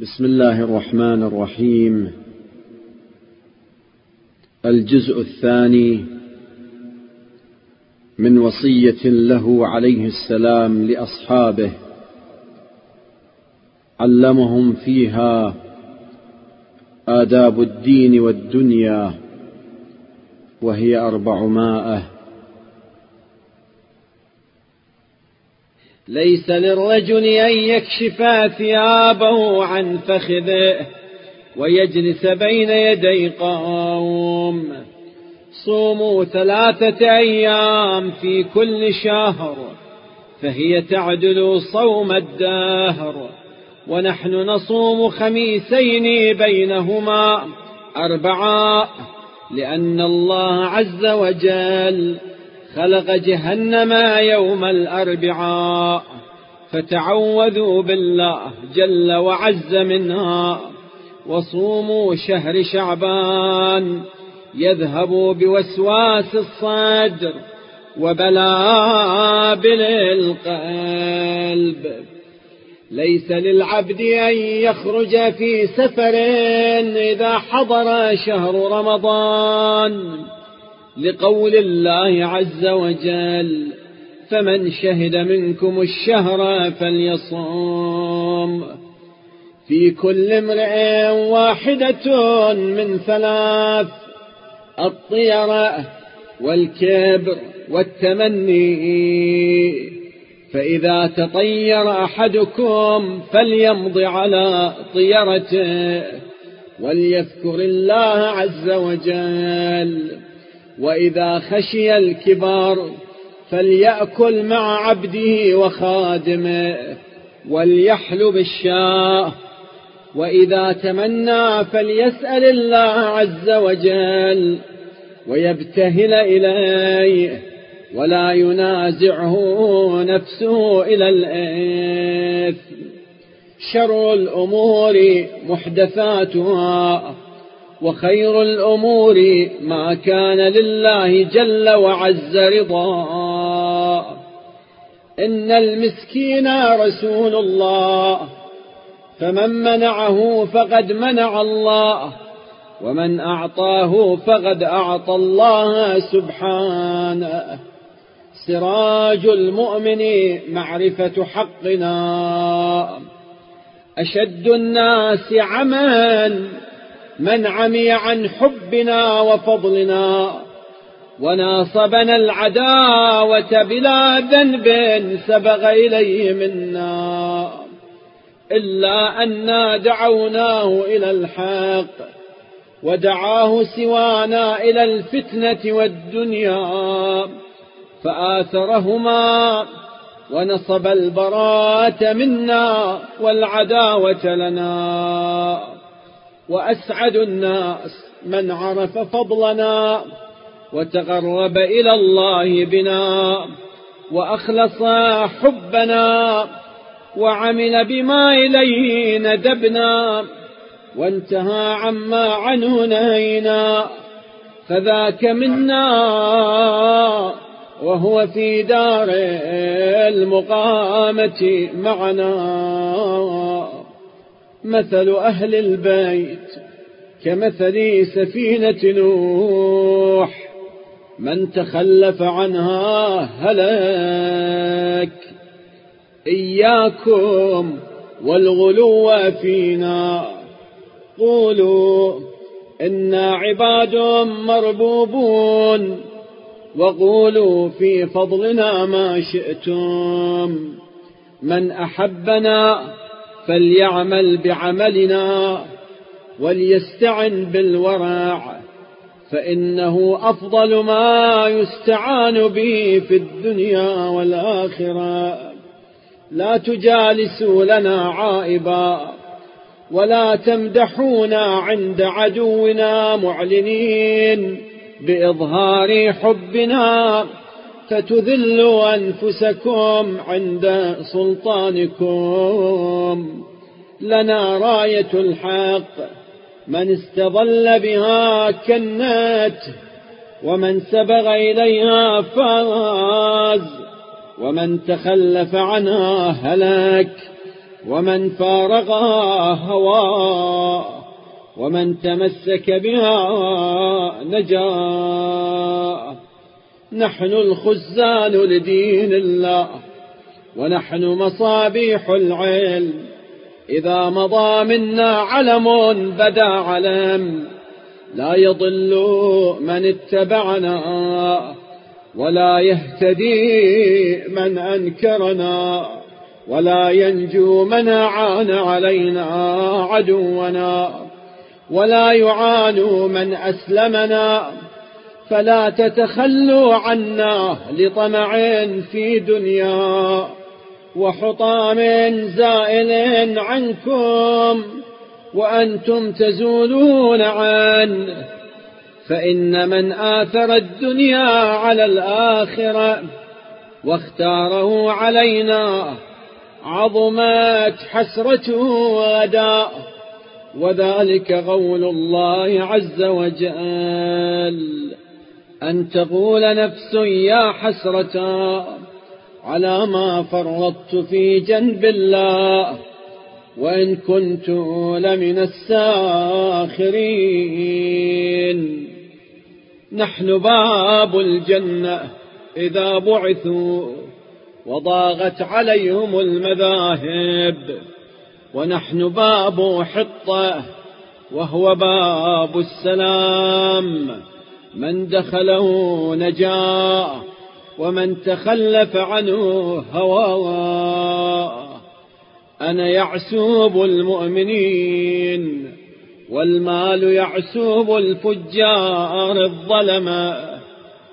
بسم الله الرحمن الرحيم. الجزء الثاني من وصية له عليه السلام لأصحابه. علمهم فيها آداب الدين والدنيا وهي أربعمائة ليس للرجل أن يكشف ثيابه عن فخذه ويجلس بين يدي قوم. صوموا ثلاثة أيام في كل شهر فهي تعدل صوم الدهر. ونحن نصوم خميسين بينهما أربعاء لأن الله عز وجل خلق جهنم يوم الأربعاء فتعوذوا بالله جل وعز منها وصوموا شهر شعبان يذهب بوسواس الصدر وبلابل القلب. ليس للعبد أن يخرج في سفر إذا حضر شهر رمضان. لقول الله عز وجل فمن شهد منكم الشهر فليصوم. في كل امرئ واحدة من ثلاث الطيرة والكبر والتمني. فإذا تطير أحدكم فليمض على طيرته وليذكر الله عز وجل. وإذا خشي الكبار فليأكل مع عبده وخادمه وليحلب الشاه. وإذا تمنى فليسأل الله عز وجل ويبتهل إليه ولا ينازعه نفسه إلى الإثم. شر الأمور محدثاتها وخير الأمور ما كان لله جل وعز رضا. إن المسكين رسول الله فمن منعه فقد منع الله ومن أعطاه فقد أعطى الله سبحانه. سراج المؤمن معرفة حقنا. أشد الناس عمى من عمي عن حبنا وفضلنا وناصبنا العداوة بلا ذنب سبغ إليه منا إلا أنا دعوناه إلى الحق ودعاه سوانا إلى الفتنة والدنيا فآثرهما ونصب البراءة منا والعداوة لنا وأسعد الناس من عرف فضلنا وتقرب إلى الله بنا وأخلص حبنا وعمل بما إليه ندبنا وانتهى عما عنه نهينا فذاك منا وهو في دار المقامة معنا مثل أهل البيت كمثل سفينة نوح. من تخلف عنها هلاك إياكم والغلو فينا. قولوا إنا عباد مربوبون. وقولوا في فضلنا ما شئتم. من أحبنا فليعمل بعملنا وليستعن بالورع فإنه أفضل ما يستعان به في الدنيا والآخرة. لا تجالسوا لنا عائبا ولا تمدحونا عند عدونا معلنين بإظهار حبنا. فتذلوا أنفسكم عند سلطانكم. لنا راية الحق. من استظل بها كنت ومن سبغ إليها فاز. ومن تخلف عنها هلك ومن فارقها هوى. ومن تمسك بها نجا. نحن الخزان لدين الله ونحن مصابيح العلم. إذا مضى منا علم بدا علم لا يضل من اتبعنا ولا يهتدي من أنكرنا ولا ينجو من أعان علينا عدونا ولا يعان من أسلمنا. فلا تتخلوا عنا لطمع في دنيا وحطام زائل عنكم وأنتم تزولون عنه فإن من آثر الدنيا على الآخرة واختاره علينا عظمت حسرته غدا وذلك قول الله عز وجل. أن تقول نفس يا حسرة على ما فرطت في جنب الله وإن كنت لمن الساخرين. نحن باب الجنة إذا بعثوا وضاغت عليهم المذاهب. ونحن باب حطة وهو باب السلام. من دخله نجا ومن تخلف عنه هوى أنا يعسوب المؤمنين والمال يعسوب الفجار الظلمه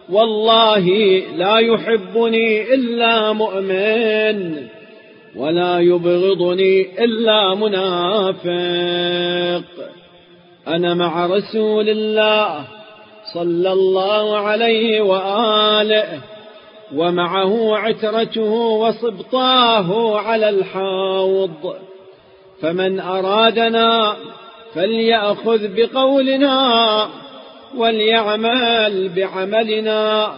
والله لا يحبني إلا مؤمن ولا يبغضني إلا منافق. أنا مع رسول الله صلى الله عليه وآله ومعه عترته وصبطاه على الحوض. فمن أرادنا فليأخذ بقولنا وليعمل بعملنا.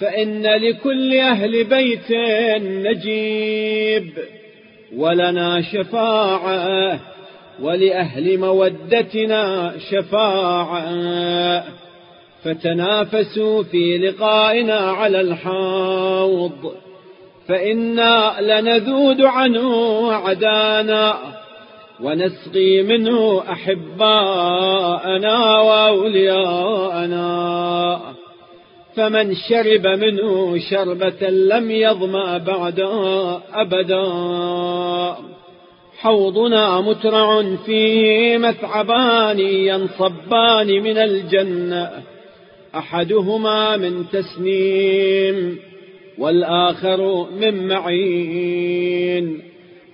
فإن لكل أهل بيت نجيب ولنا شفاعة ولأهل مودتنا شفاعة. فتنافسوا في لقائنا على الحوض. فإنا لنذود عنه عدانا ونسقي منه أحباءنا وأولياءنا. فمن شرب منه شربة لم يظمأ بعدها أبدا. حوضنا مترع فيه مثعبان ينصبان من الجنة. أحدهما من تسنيم والآخر من معين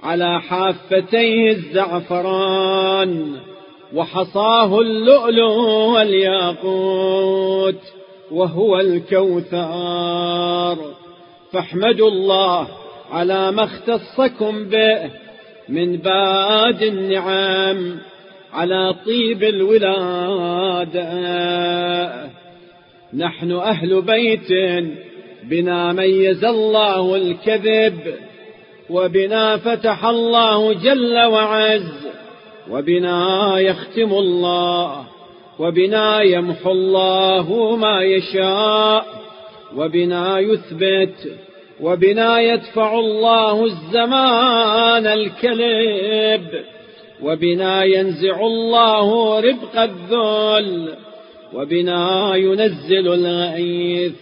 على حافتيه الزعفران وحصاه اللؤلؤ والياقوت وهو الكوثر فاحمدوا الله على ما اختصكم به من باد النعم على طيب الولادة نحن أهل بيت بنا ميز الله الكذب وبنا فتح الله جل وعز وبنا يختم الله وبنا يمحو الله ما يشاء وبنا يثبت وبنا يدفع الله الزمان الكلب وبنا ينزع الله ربق الذل وبنا ينزل الغيث.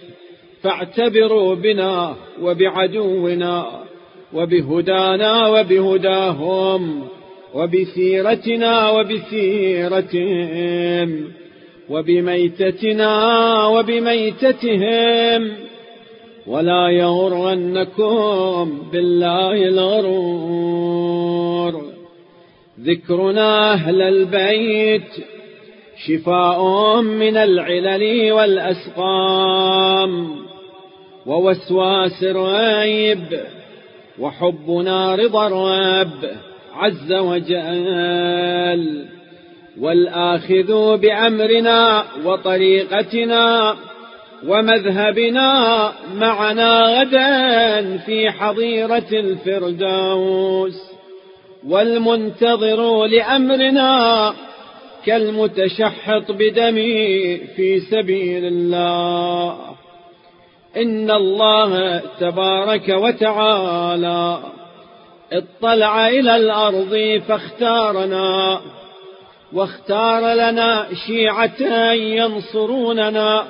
فاعتبروا بنا وبعدونا وبهدانا وبهداهم وبسيرتنا وبسيرتهم وبميتتنا وبميتتهم. ولا يغرنكم بالله الغرور. ذكرنا أهل البيت شفاء من العلل والأسقام ووسواس الريب وحبنا رضا الرب عز وجل. والآخذ بأمرنا وطريقتنا ومذهبنا معنا غدا في حظيرة الفردوس والمنتظر لأمرنا كالمتشحط بدمي في سبيل الله. إن الله تبارك وتعالى اطلع إلى الأرض فاختارنا واختار لنا شيعة ينصروننا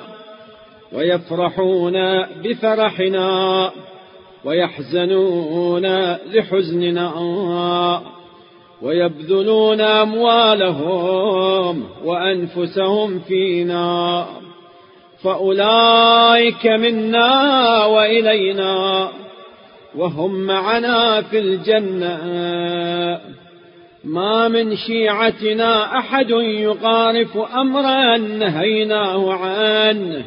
ويفرحون بفرحنا ويحزنون لحزننا. ويبذلون أموالهم وأنفسهم فينا. فأولئك منا وإلينا وهم معنا في الجنة. ما من شيعتنا أحد يقارف أمرا نهيناه عنه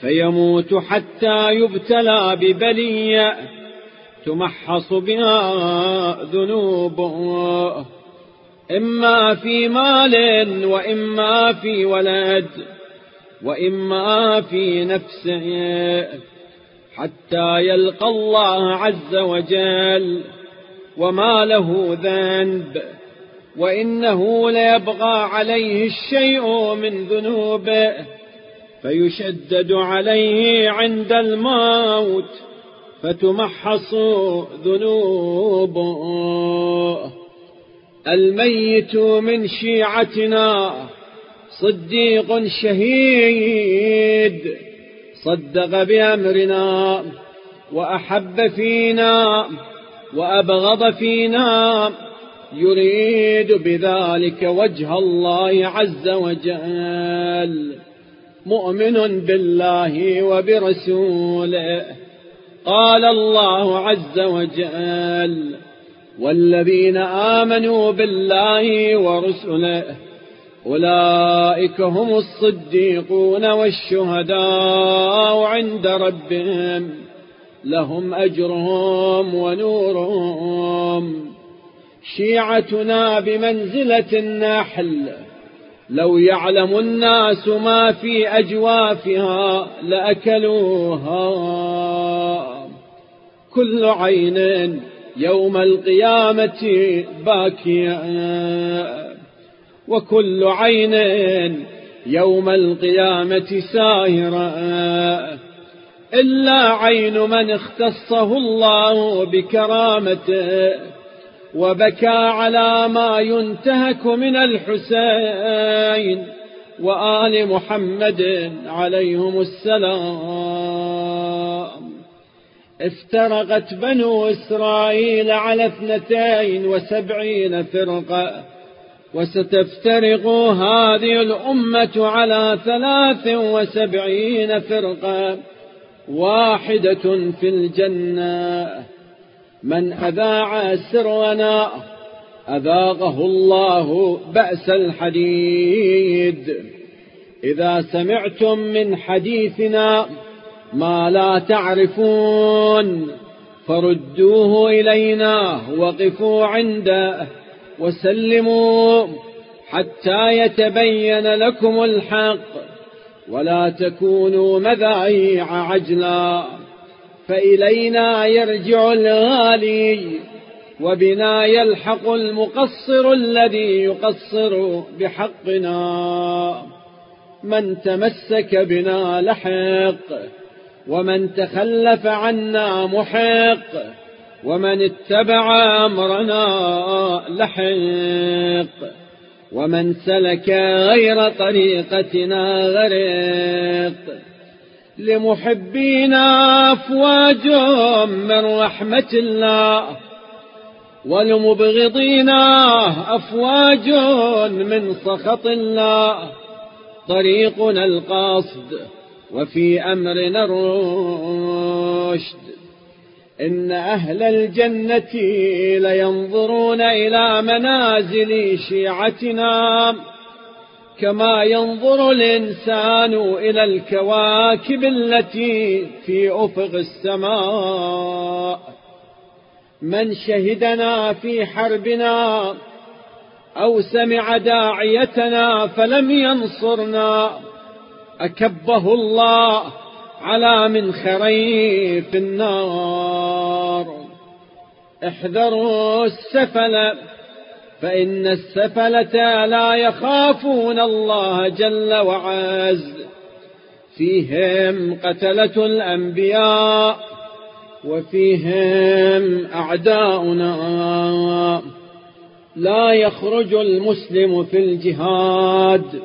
فيموت حتى يبتلى ببلية. تمحص بها ذنوبه إما في مال وإما في ولد وإما في نفسه حتى يلقى الله عز وجل وما له ذنب. وإنه ليبغى عليه الشيء من ذنوبه فيشدد عليه عند الموت. فتمحص ذنوبه الميت من شيعتنا صديق شهيد صدق بأمرنا وأحب فينا وأبغض فينا. يريد بذلك وجه الله عز وجل مؤمن بالله وبرسوله. قال الله عز وجل والذين آمنوا بالله ورسله أولئك هم الصديقون والشهداء عند ربهم لهم أجرهم ونورهم. شيعتنا بمنزلة النحل لو يعلم الناس ما في أجوافها لأكلوها. كل عين يوم القيامة باكية. وكل عين يوم القيامة ساهرة. إلا عين من اختصه الله بكرامته وبكى على ما ينتهك من الحسين. وآل محمد عليهم السلام. افترقت بنو إسرائيل على اثنتين وسبعين فرقة وستفترق هذه الأمة على ثلاث وسبعين فرقة. واحدة في الجنة. من أذاع سرنا أذاقه الله بأس الحديد. إذا سمعتم من حديثنا ما لا تعرفون فردوه إلينا وقفوا عنده وسلموا حتى يتبين لكم الحق ولا تكونوا مذايع عجلا. فإلينا يرجع الغالي وبنا يلحق المقصر الذي يقصر بحقنا. من تمسك بنا لحق ومن تخلف عنا محق ومن اتبع أمرنا لحق ومن سلك غير طريقتنا غرق. لمحبينا أفواج من رحمة الله ولمبغضينا أفواج من سخط الله. طريقنا القصد وفي أمرنا الرشد إن أهل الجنة لينظرون إلى منازل شيعتنا كما ينظر الإنسان إلى الكواكب التي في أفق السماء. من شهدنا في حربنا أو سمع داعيتنا فلم ينصرنا. أكبه الله على منخري في النار. احذروا السفل فإن السفلة لا يخافون الله جل وعز. فيهم قتلة الأنبياء وفيهم أعداؤنا. لا يخرج المسلم في الجهاد.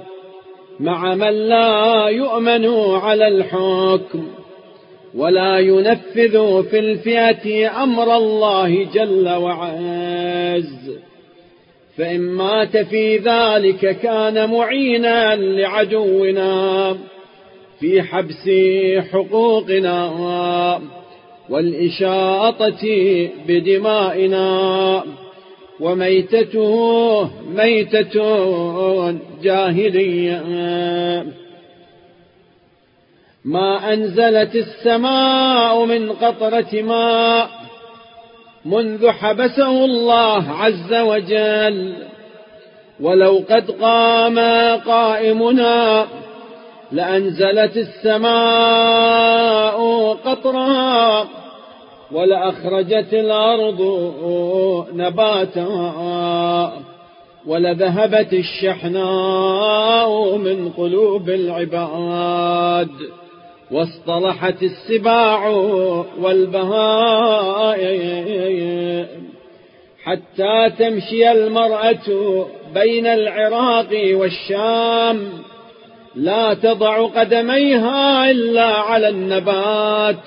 مع من لا يؤمن على الحكم ولا ينفذ في الفئة أمر الله جل وعز. فإن مات في ذلك كان معينا لعدونا في حبس حقوقنا والإشاطة بدمائنا. وميتته ميتة جاهلية. ما أنزلت السماء من قطرة ماء منذ حبسه الله عز وجل. ولو قد قام قائمنا لأنزلت السماء قطرها ولأخرجت الأرض نباتها ولذهبت الشحناء من قلوب العباد واصطلحت السباع والبهائم حتى تمشي المرأة بين العراق والشام. لا تضع قدميها إلا على النبات.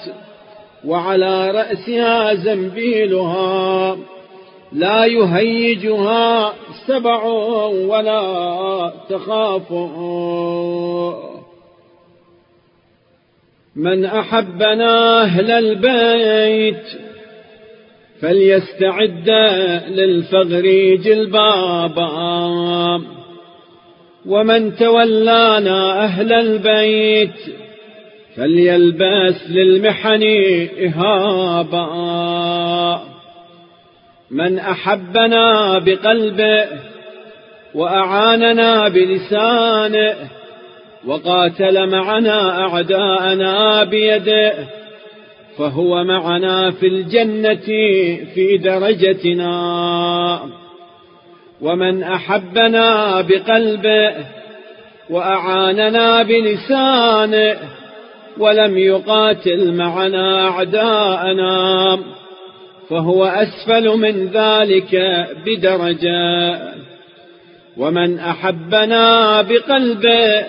وعلى رأسها زنبيلها لا يهيجها سبع ولا تخاف. من أحبنا أهل البيت فليستعد للفغر جلبابا. ومن تولانا أهل البيت فليلبس للمحن إهابا. من أحبنا بقلبه وأعاننا بلسانه وقاتل معنا أعداءنا بيده فهو معنا في الجنة في درجتنا. ومن أحبنا بقلبه وأعاننا بلسانه ولم يقاتل معنا أعداءنا فهو أسفل من ذلك بدرجة. ومن أحبنا بقلبه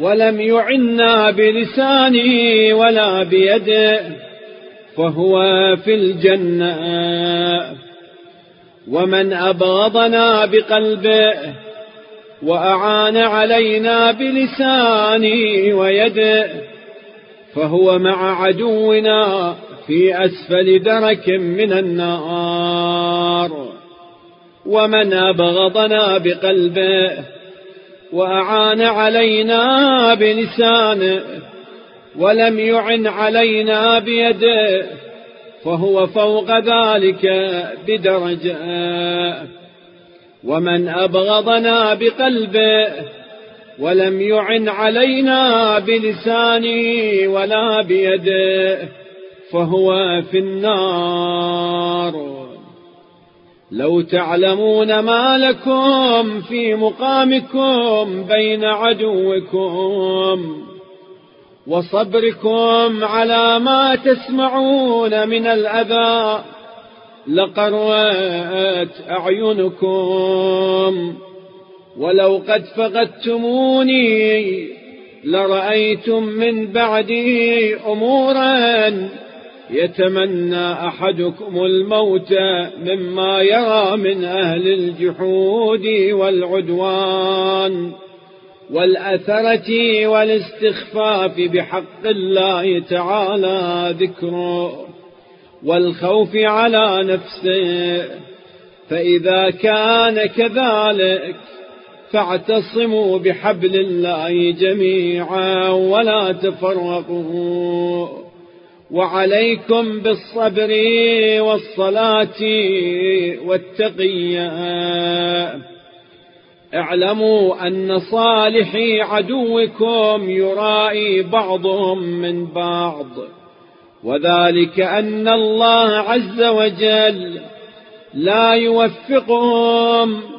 ولم يعنا بلسانه ولا بيده فهو في الجنة. ومن أبغضنا بقلبه وأعان علينا بلسانه ويده فهو مع عدونا في أسفل درك من النار. ومن أبغضنا بقلبه وأعان علينا بلسانه ولم يعن علينا بيده فهو فوق ذلك بدرجة. ومن أبغضنا بقلبه ولم يعن علينا بلسانه ولا بيده فهو في النار. لو تعلمون ما لكم في مقامكم بين عدوكم وصبركم على ما تسمعون من الأذى لقروت أعينكم. ولو قد فقدتموني لرأيتم من بعدي أمورا يتمنى أحدكم الموت مما يرى من أهل الجحود والعدوان والأثرة والاستخفاف بحق الله تعالى ذكره والخوف على نفسه فإذا كان كذلك فاعتصموا بحبل الله جميعا ولا تفرقوا. وعليكم بالصبر والصلاة والتقية اعلموا أن صالحي عدوكم يرائي بعضهم من بعض. وذلك أن الله عز وجل لا يوفقهم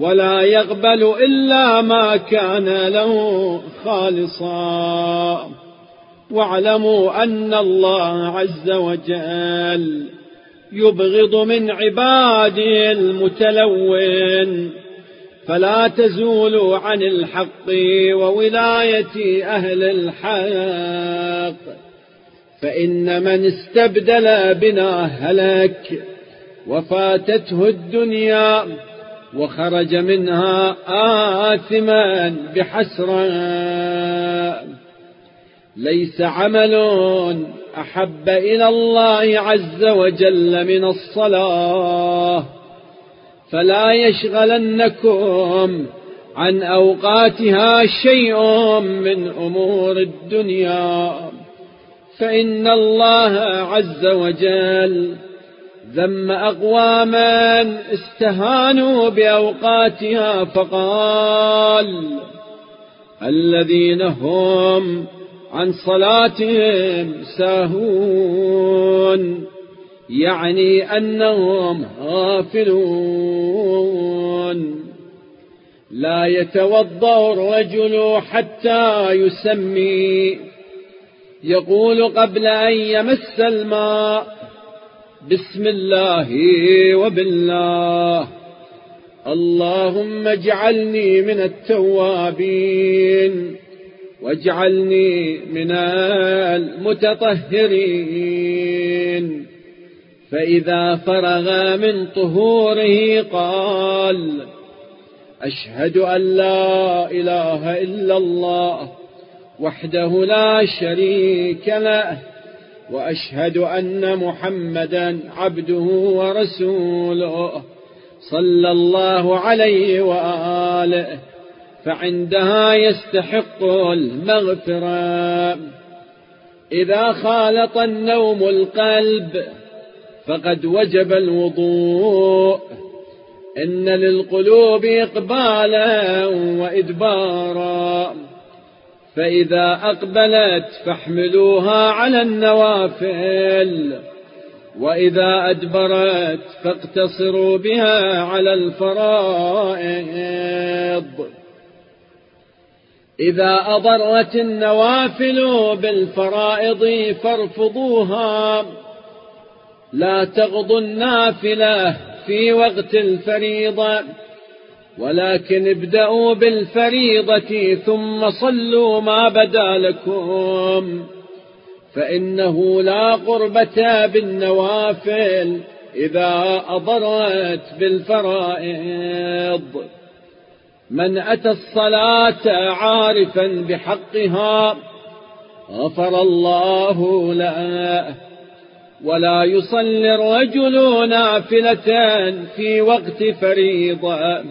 ولا يقبل إلا ما كان له خالصا. واعلموا أن الله عز وجل يبغض من عباده المتلون. فلا تزولوا عن الحق وولاية أهل الحق. فإن من استبدل بنا هلك وفاتته الدنيا وخرج منها آثما بحسرة ليس عمل أحب إلى الله عز وجل من الصلاة. فلا يشغلنكم عن أوقاتها شيء من أمور الدنيا. فإن الله عز وجل ذم أقواما استهانوا بأوقاتها فقال الذين هم عن صلاتهم ساهون يعني أنهم غافلون. لا يتوضأ الرجل حتى يسمي يقول قبل أن يمس الماء بسم الله وبالله. اللهم اجعلني من التوابين واجعلني من المتطهرين. فإذا فرغ من طهوره قال أشهد أن لا إله إلا الله وحده لا شريك له. وأشهد أن محمدا عبده ورسوله صلى الله عليه وآله فعندها يستحق المغفرة. إذا خالط النوم القلب فقد وجب الوضوء. إن للقلوب إقبالا وإدبارا. فإذا أقبلت فاحملوها على النوافل وإذا أدبرت فاقتصروا بها على الفرائض. إذا أضرت النوافل بالفرائض فارفضوها. لا تغضوا النافلة في وقت الفريضة. ولكن ابدأوا بالفريضة ثم صلوا ما بدا لكم. فإنه لا قربة بالنوافل إذا أضرت بالفرائض. من أتى الصلاة عارفا بحقها غفر الله له ولا يصلي الرجل نافلة في وقت فريضة.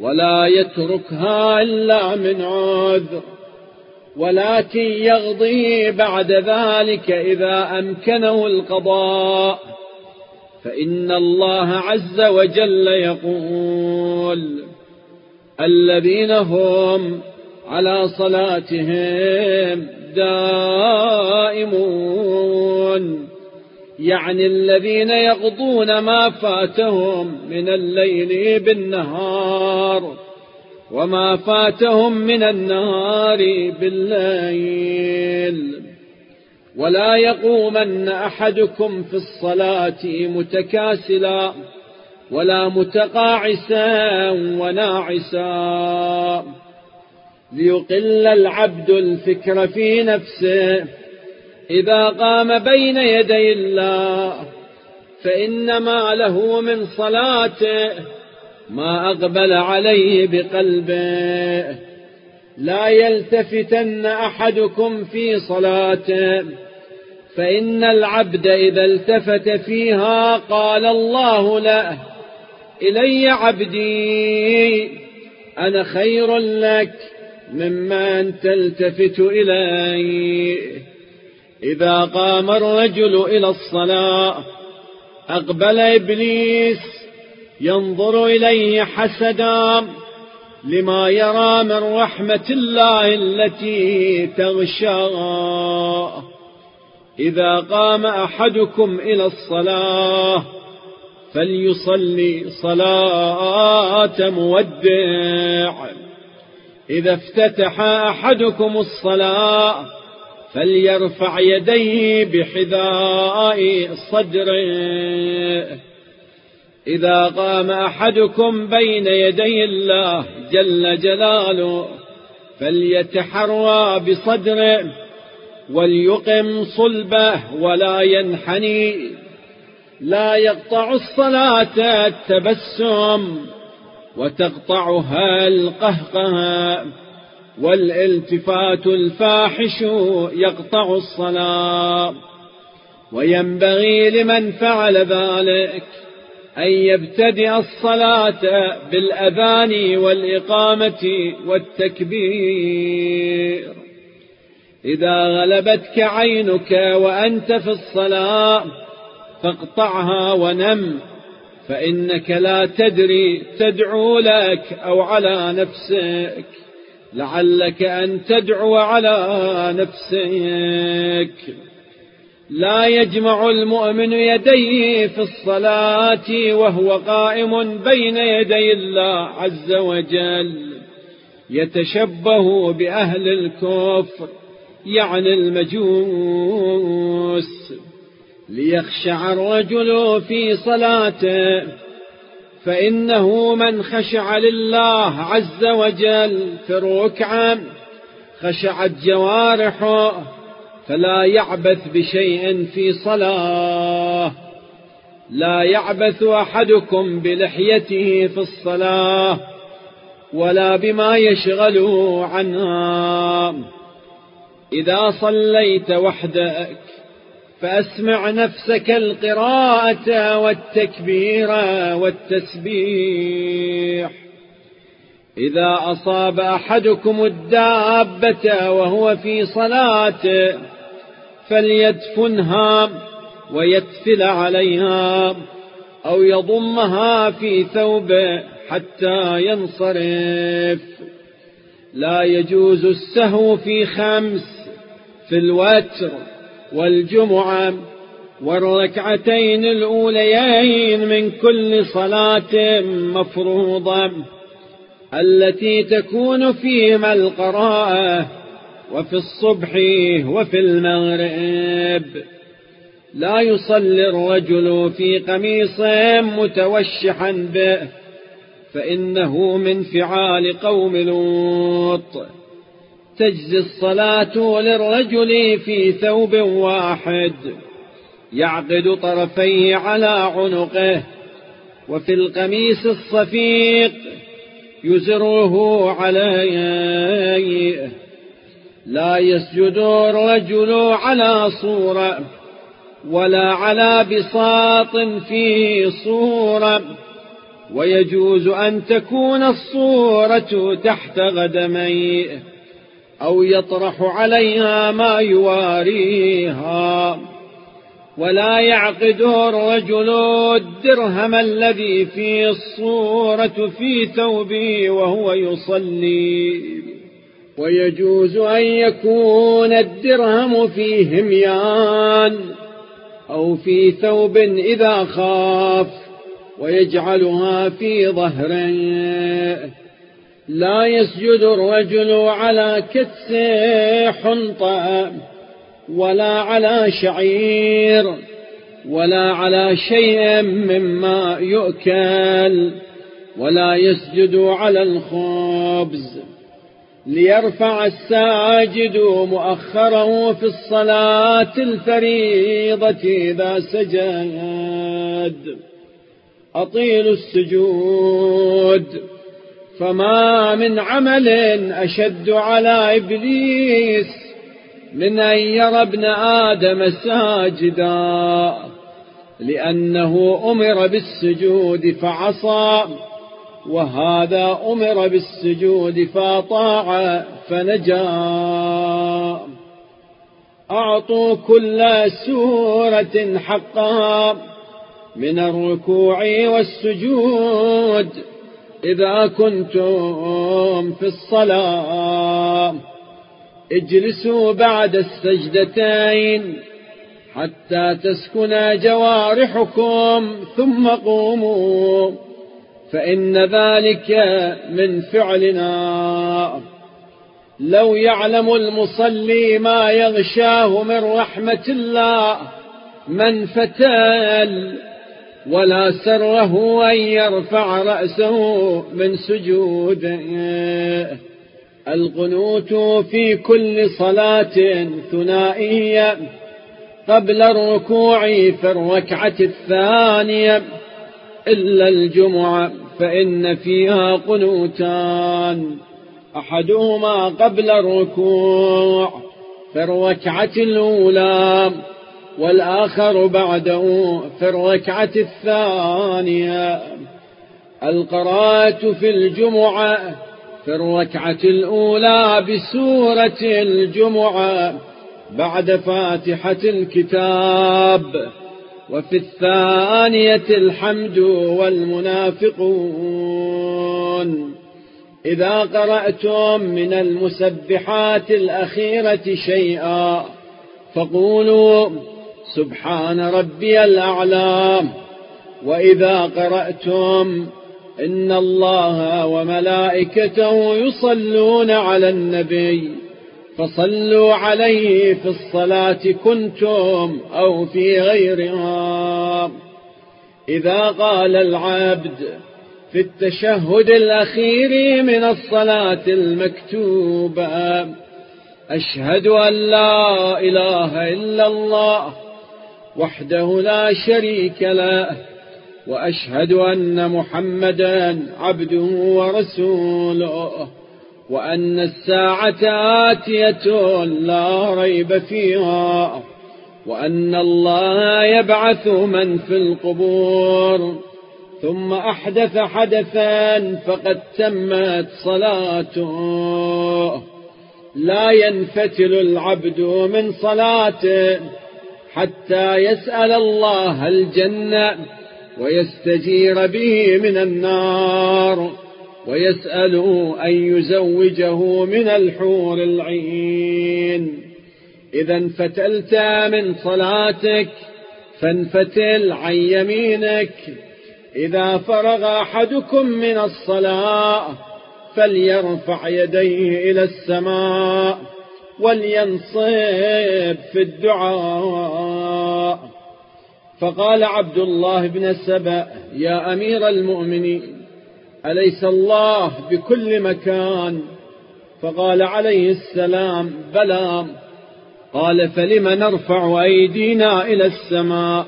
ولا يتركها إلا من عذر. ولكن يغضي بعد ذلك إذا أمكنه القضاء. فإن الله عز وجل يقول الذين هم على صلاتهم دائمون. يعني الذين يقضون ما فاتهم من الليل بالنهار وما فاتهم من النهار بالليل. ولا يقومن أحدكم في الصلاة متكاسلا ولا متقاعسا وناعسا. ليقل العبد الفكر في نفسه إذا قام بين يدي الله فإنما له من صلاته ما أقبل عليه بقلبه. لا يلتفتن أحدكم في صلاته فإن العبد إذا التفت فيها قال الله له إلي عبدي أنا خير لك ممن تلتفت إلي إذا قام الرجل إلى الصلاة أقبل إبليس ينظر إليه حسدا لما يرى من رحمة الله التي تغشاه إذا قام أحدكم إلى الصلاة فليصلي صلاة مودع. إذا افتتح أحدكم الصلاة فليرفع يديه بحذاء صدره إذا قام أحدكم بين يدي الله جل جلاله فليتحرى بصدره وليقم صلبه ولا ينحني. لا يقطع الصلاة التبسم وتقطعها القهقه. والالتفات الفاحش يقطع الصلاة وينبغي لمن فعل ذلك أن يبتدئ الصلاة بالأذان والإقامة والتكبير. إذا غلبتك عينك وأنت في الصلاة فاقطعها ونم فإنك لا تدري تدعو لك أو على نفسك. لعلك أن تدعو على نفسك. لا يجمع المؤمن يديه في الصلاة وهو قائم بين يدي الله عز وجل. يتشبه بأهل الكفر يعني المجوس. ليخشع الرجل في صلاته. فإنه من خشع لله عز وجل في الركعة خشعت جوارحه فلا يعبث بشيء في صلاة. لا يعبث أحدكم بلحيته في الصلاة ولا بما يشغله عنها. إذا صليت وحدك فأسمع نفسك القراءة والتكبير والتسبيح. إذا أصاب أحدكم الدابة وهو في صلاة فليدفنها ويتفل عليها أو يضمها في ثوبه حتى ينصرف. لا يجوز السهو في خمس في الوتر. والجمعة والركعتين الأوليين من كل صلاة مفروضة التي تكون فيهما القراءة وفي الصبح وفي المغرب. لا يصلي الرجل في قميص متوشحا به فإنه من فعال قوم لوط. تجزي الصلاة للرجل في ثوب واحد يعقد طرفيه على عنقه وفي القميص الصفيق يزره عليه. لا يسجد الرجل على صورة ولا على بساط فيه صورة ويجوز أن تكون الصورة تحت غدميه. أو يطرح عليها ما يواريها. ولا يعقد الرجل الدرهم الذي في الصورة في ثوبه وهو يصلي. ويجوز أن يكون الدرهم في هميان أو في ثوب إذا خاف ويجعلها في ظهره. لا يسجد الرجل على كتس حنطة ولا على شعير ولا على شيء مما يؤكل ولا يسجد على الخبز. ليرفع الساجد مؤخره في الصلاة الفريضة إذا سجد. أطيل السجود. فما من عمل أشد على إبليس من أن يرى ابن آدم ساجدا لأنه أمر بالسجود فعصى وهذا أمر بالسجود فأطاع فنجا أعطوا كل سورة حقها من الركوع والسجود إذا كنتم في الصلاة اجلسوا بعد السجدتين حتى تسكن جوارحكم ثم قوموا فإن ذلك من فعلنا. لو يعلم المصلي ما يغشاه من رحمة الله من فتل ولا سره أن يرفع رأسه من سجوده. القنوت في كل صلاة ثنائية قبل الركوع في الركعة الثانية. إلا الجمعة فإن فيها قنوتان. أحدهما قبل الركوع في الركعة الأولى. والآخر بعده في الركعة الثانية. القراءة في الجمعة في الركعة الأولى بسورة الجمعة بعد فاتحة الكتاب. وفي الثانية الحمد والمنافقون. إذا قرأتم من المسبحات الأخيرة شيئا فقولوا سبحان ربي الأعلى وإذا قرأتم إن الله وملائكته يصلون على النبي فصلوا عليه في الصلاة كنتم أو في غيرها. إذا قال العبد في التشهد الأخير من الصلاة المكتوبة أشهد أن لا إله إلا الله وحده لا شريك له وأشهد أن محمدا عبده ورسوله وأن الساعة آتية لا ريب فيها وأن الله يبعث من في القبور. ثم أحدث حدثا فقد تمت صلاته. لا ينفتل العبد من صلاته. حتى يسأل الله الجنة ويستجير به من النار ويسأل أن يزوجه من الحور العين. إذا انفتلت من صلاتك فانفتل عن يمينك. إذا فرغ أحدكم من الصلاة فليرفع يديه إلى السماء. ولينصب في الدعاء. فقال عبد الله بن سبأ يا أمير المؤمنين أليس الله بكل مكان؟ فقال عليه السلام بلى. قال فلم نرفع أيدينا إلى السماء؟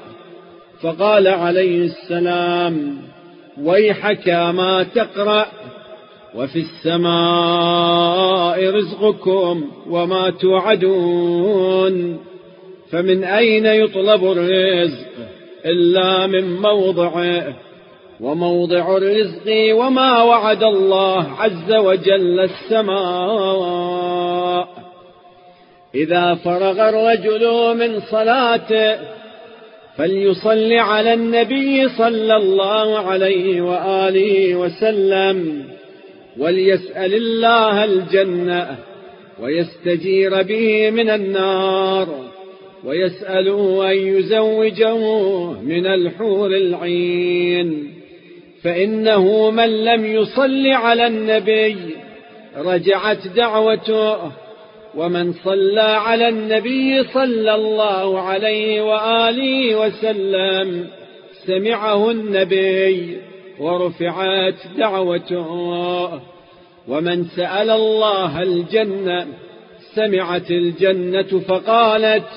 فقال عليه السلام ويحك ما تقرأ. وفي السماء رزقكم وما توعدون فمن أين يطلب الرزق؟ إلا من موضعه وموضع الرزق وما وعد الله عز وجل السماء. إذا فرغ الرجل من صلاته فليصل على النبي صلى الله عليه وآله وسلم. وليسأل الله الجنة ويستجير به من النار ويسأله أن يزوجه من الحور العين فإنه من لم يصل على النبي رجعت دعوته ومن صلى على النبي صلى الله عليه وآله وسلم سمعه النبي ورفعت دعوته. ومن سأل الله الجنة سمعت الجنة فقالت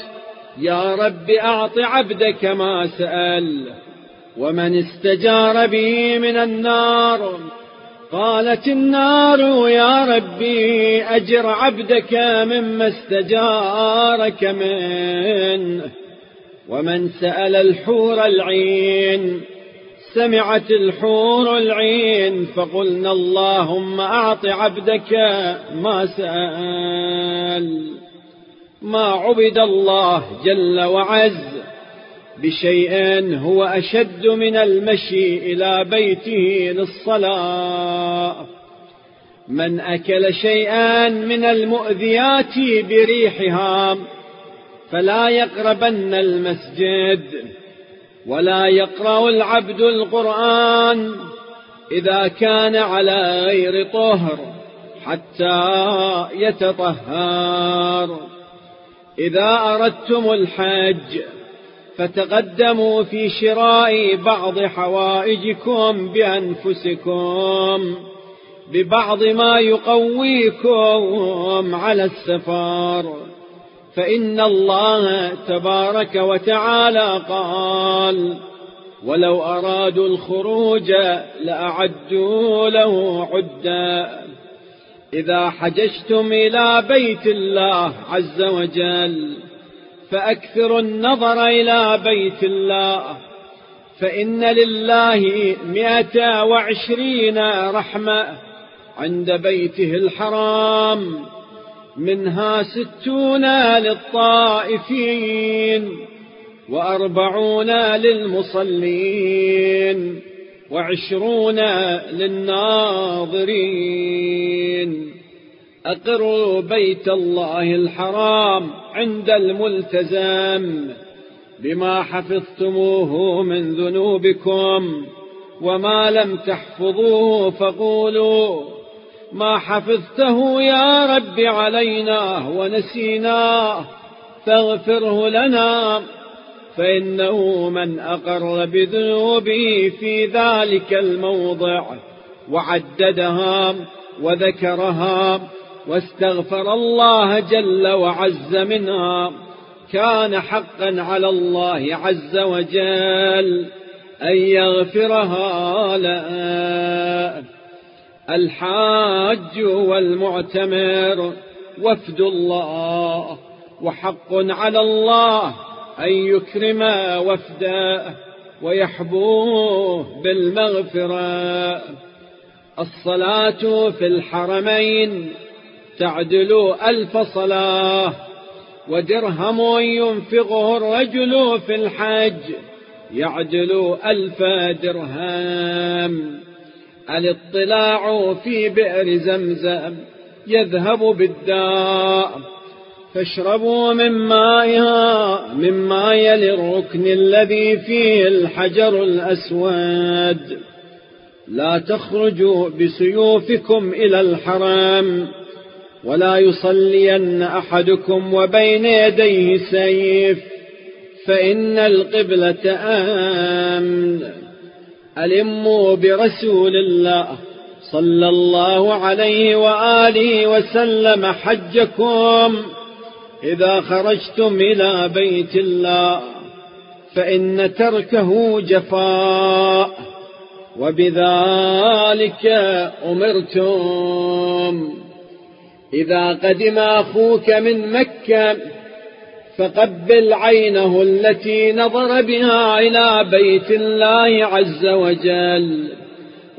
يا رب أعط عبدك ما سأل. ومن استجار به من النار قالت النار يا ربي أجر عبدك مما استجارك منه ومن سأل الحور العين سمعت الحور العين فقلنا اللهم أعط عبدك ما سأل. ما عبد الله جل وعز بشيء هو أشد من المشي إلى بيته للصلاة. من أكل شيئا من المؤذيات بريحها فلا يقربن المسجد. ولا يقرأ العبد القرآن إذا كان على غير طهر حتى يتطهر. إذا أردتم الحج فتقدموا في شراء بعض حوائجكم بأنفسكم ببعض ما يقويكم على السفر. فإن الله تبارك وتعالى قال ولو أرادوا الخروج لأعدوا له عدا. إذا حججتم إلى بيت الله عز وجل فأكثروا النظر إلى بيت الله. فإن لله مئة وعشرين رحمة عند بيته الحرام. منها ستون للطائفين وأربعون للمصلين وعشرون للناظرين. أقروا بيت الله الحرام عند الملتزم بما حفظتموه من ذنوبكم وما لم تحفظوه فقولوا ما حفظته يا رب علينا ونسيناه فاغفره لنا فإنه من أقر بذنوبه في ذلك الموضع. وعددها وذكرها واستغفر الله جل وعز منها. كان حقا على الله عز وجل أن يغفرها له الحاج والمعتمر وفد الله وحق على الله أن يكرم وفده ويحبوه بالمغفرة. الصلاة في الحرمين تعدل ألف صلاة ودرهم ينفقه الرجل في الحج يعدل ألف درهم. الاطلاع في بئر زمزم يذهب بالداء. فاشربوا من مائها مما يلي الركن الذي فيه الحجر الأسود. لا تخرجوا بسيوفكم إلى الحرام ولا يصلين أحدكم وبين يديه سيف فإن القبلة آمن. ألموا برسول الله صلى الله عليه وآله وسلم حجكم إذا خرجتم إلى بيت الله فإن تركه جفاء وبذلك أمرتم. إذا قدم أخوك من مكة فقبل عينه التي نظر بها إلى بيت الله عز وجل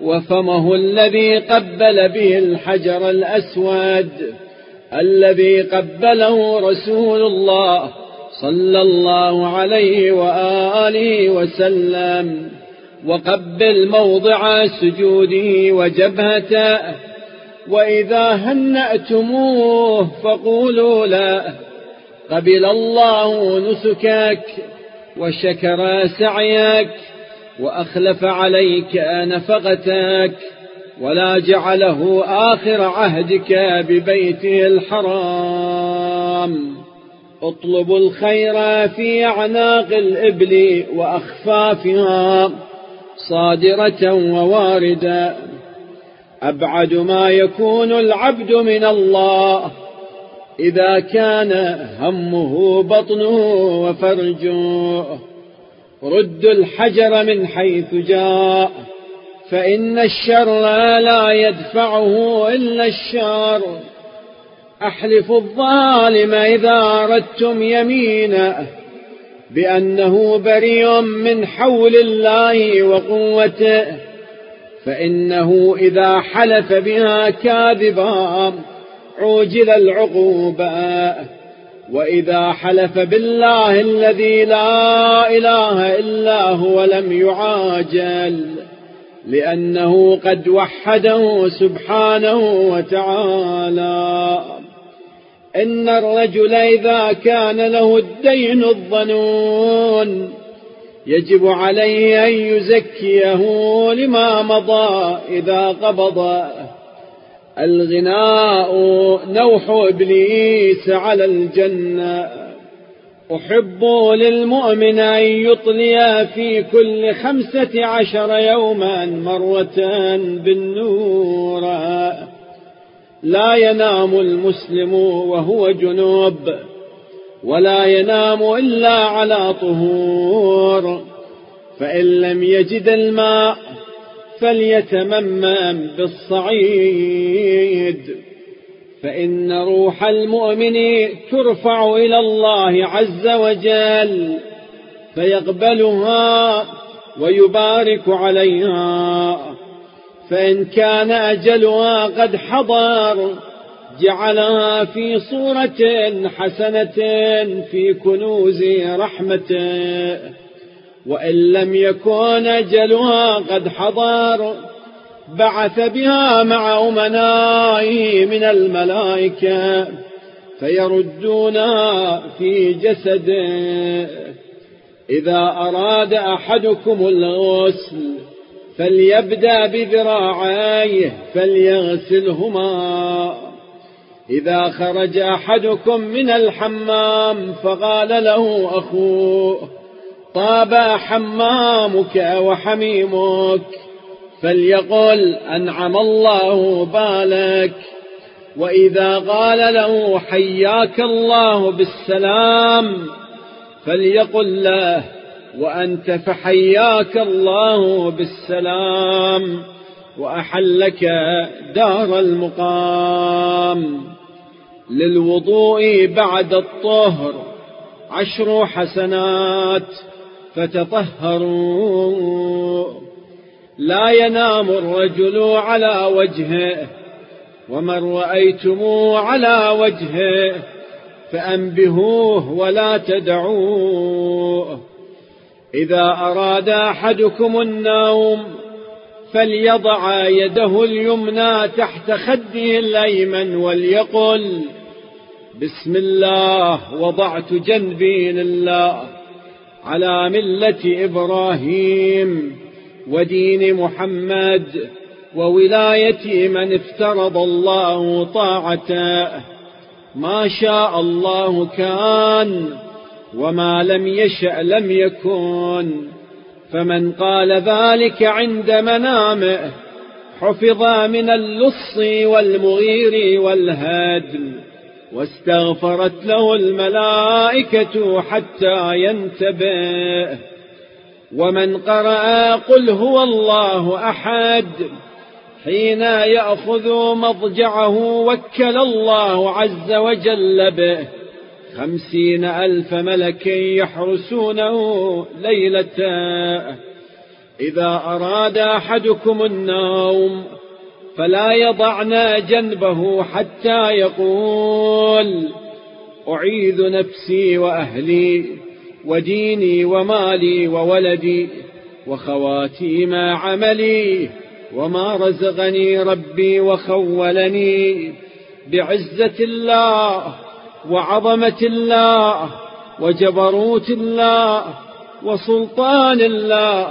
وفمه الذي قبل به الحجر الأسود الذي قبله رسول الله صلى الله عليه وآله وسلم. وقبل موضع سجوده وجبهته وإذا هنأتموه فقولوا له قبل الله نسكك وشكر سعيك وأخلف عليك نفقتك ولا جعله آخر عهدك ببيته الحرام. اطلبوا الخير في أعناق الإبل وأخفافها صادرة وواردة أبعد ما يكون العبد من الله إذا كان همه بطنه وفرجه رد الحجر من حيث جاء فإن الشر لا يدفعه إلا الشر. أحلف الظالم إذا أردتم يمينه بأنه بريء من حول الله وقوته فإنه إذا حلف بها كاذبا. عوجل العقوبة. وإذا حلف بالله الذي لا إله إلا هو لم يعاجل لأنه قد وحده سبحانه وتعالى. إن الرجل إذا كان له الدين الظنون يجب عليه أن يزكيه لما مضى إذا قبض. الغناء نوح إبليس على الجنة. أحب للمؤمن أن يطلي في كل خمسة عشر يوما مرة بالنور. لا ينام المسلم وهو جنوب ولا ينام إلا على طهور. فإن لم يجد الماء فليتممم بالصعيد. فإن روح المؤمن ترفع إلى الله عز وجل فيقبلها ويبارك عليها. فإن كان أجلها قد حضر جعلها في صورة حسنة في كنوز رحمته. وإن لم يكن أجلها قد حضر بعث بها مع أمنائه من الملائكة فيردونها في جسده إذا أراد أحدكم الغسل فليبدأ بذراعيه فليغسلهما. إذا خرج أحدكم من الحمام فقال له أخوه طاب حمامك وحميمك فليقل أنعم الله بالك. وإذا قال له حياك الله بالسلام فليقل له وأنت فحياك الله بالسلام وأحلك دار المقام. للوضوء بعد الطهر عشر حسنات. فتطهروا. لا ينام الرجل على وجهه ومن رأيتموه على وجهه فأنبهوه ولا تدعوه. إذا أراد أحدكم النوم فليضع يده اليمنى تحت خده الأيمن وليقل بسم الله وضعت جنبي لله. على ملة إبراهيم ودين محمد وولاية من افترض الله طاعته. ما شاء الله كان وما لم يشأ لم يكن. فمن قال ذلك عند منامه حفظ من اللص والمغير والهدم. واستغفرت له الملائكة حتى ينتبه. ومن قرأ قل هو الله أحد حين يأخذ مضجعه وكل الله عز وجل به. خمسين ألف ملك يحرسونه ليلة. إذا أراد أحدكم النوم فلا يضعنا جنبه حتى يقول أعيذ نفسي وأهلي وديني ومالي وولدي وخواتيم عملي وما رزقني ربي وخولني بعزة الله وعظمة الله وجبروت الله وسلطان الله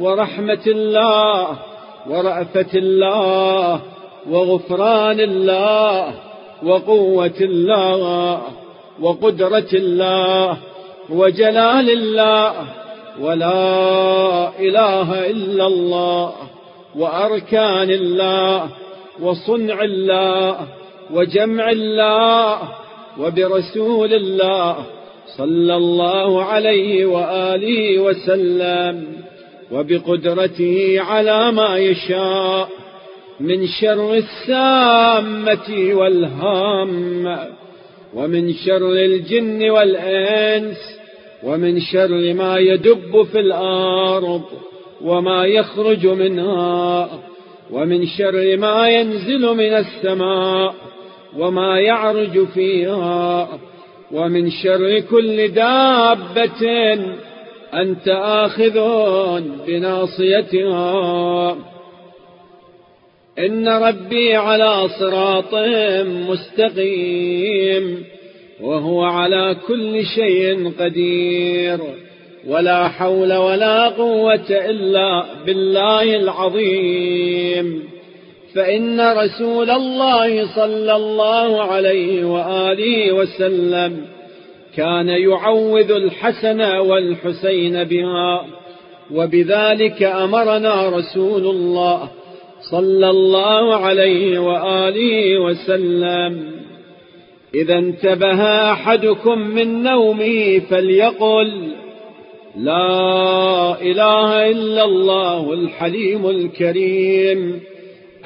ورحمة الله ورأفة الله وغفران الله وقوة الله وقدرة الله وجلال الله ولا إله إلا الله وأركان الله وصنع الله وجمع الله وبرسول الله صلى الله عليه وآله وسلم. وبقدرته على ما يشاء من شر السامة والهام ومن شر الجن والإنس ومن شر ما يدب في الأرض وما يخرج منها ومن شر ما ينزل من السماء وما يعرج فيها ومن شر كل دابة أنت آخذ بناصيتها. إن ربي على صراط مستقيم وهو على كل شيء قدير. ولا حول ولا قوة إلا بالله العظيم. فإن رسول الله صلى الله عليه وآله وسلم كان يعوذ الحسن والحسين بها وبذلك أمرنا رسول الله صلى الله عليه وآله وسلم. إذا انتبه أحدكم من نومه فليقل لا إله إلا الله الحليم الكريم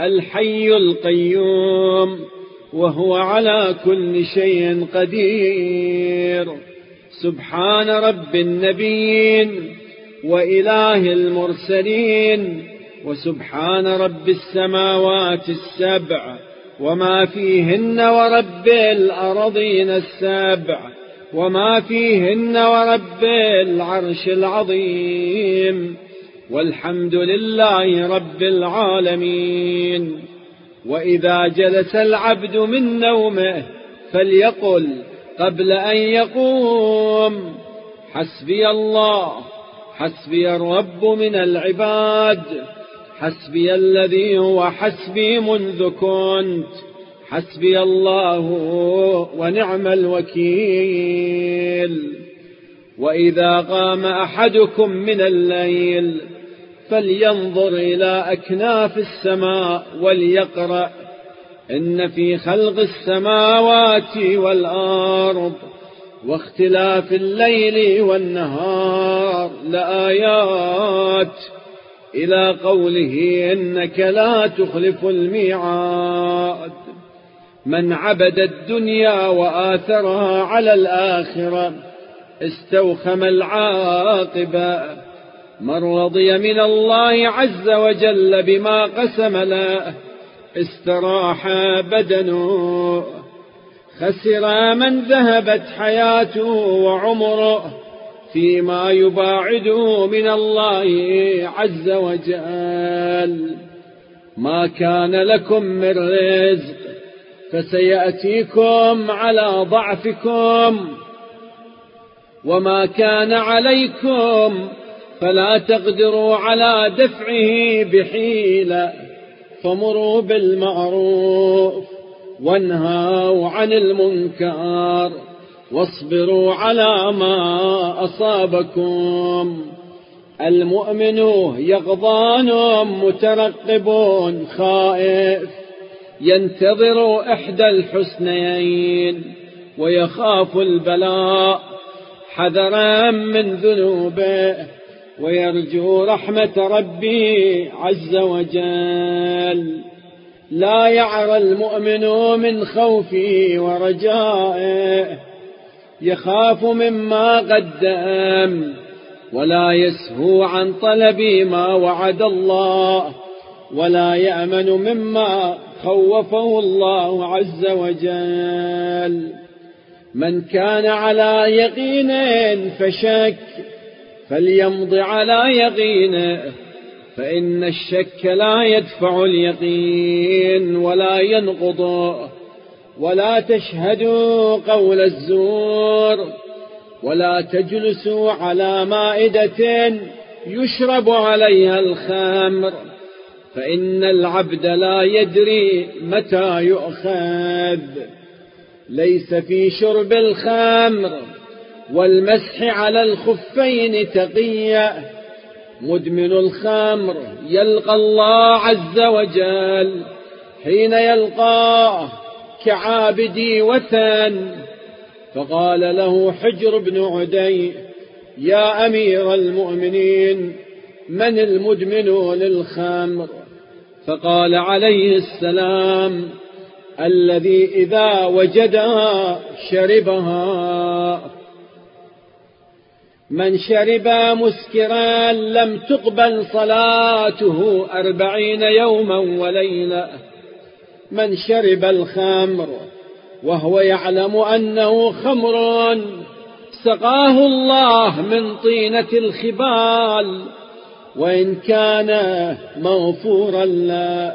الحي القيوم. وهو على كل شيء قدير. سبحان رب النبيين وإله المرسلين وسبحان رب السماوات السبع وما فيهن ورب الأرضين السبع وما فيهن ورب العرش العظيم. والحمد لله رب العالمين. وإذا جلس العبد من نومه فليقل قبل أن يقوم حسبي الله حسبي الرب من العباد حسبي الذي هو حسبي منذ كنت حسبي الله ونعم الوكيل. وإذا قام أحدكم من الليل فلينظر إلى أكناف السماء وليقرأ إن في خلق السماوات والأرض واختلاف الليل والنهار لآيات إلى قوله إنك لا تخلف الميعاد من عبد الدنيا وآثرها على الآخرة استوخم العاقبة من رضي من الله عز وجل بما قسم له استراح بدنه خسر من ذهبت حياته وعمره فيما يباعده من الله عز وجل. ما كان لكم من رزق فسيأتيكم على ضعفكم. وما كان عليكم فلا تقدروا على دفعه بحيلة فمروا بالمعروف وانهوا عن المنكر. واصبروا على ما أصابكم. المؤمن يغضان مترقب خائف. ينتظر إحدى الحسنيين ويخاف البلاء. حذرا من ذنوبه. ويرجو رحمة ربي عز وجل. لا يعرى المؤمن من خوفه ورجائه. يخاف مما قدم ولا يسهو عن طلب ما وعد الله ولا يأمن مما خوفه الله عز وجل. من كان على يقين فشك فليمض على يقينه فإن الشك لا يدفع اليقين ولا ينقضه ولا تشهدوا قول الزور ولا تجلسوا على مائدة يشرب عليها الخمر فإن العبد لا يدري متى يؤخذ ليس في شرب الخمر. والمسح على الخفين تقية مدمن الخمر يلقى الله عز وجل. حين يلقاه كعابدي وثن فقال له حجر بن عدي يا أمير المؤمنين من المدمن للخمر؟ فقال عليه السلام الذي إذا وجدها شربها. من شرب مسكرا لم تقبل صلاته أربعين يوما وليلة. من شرب الخمر وهو يعلم أنه خمر سقاه الله من طينة الخبال وإن كان مغفورا له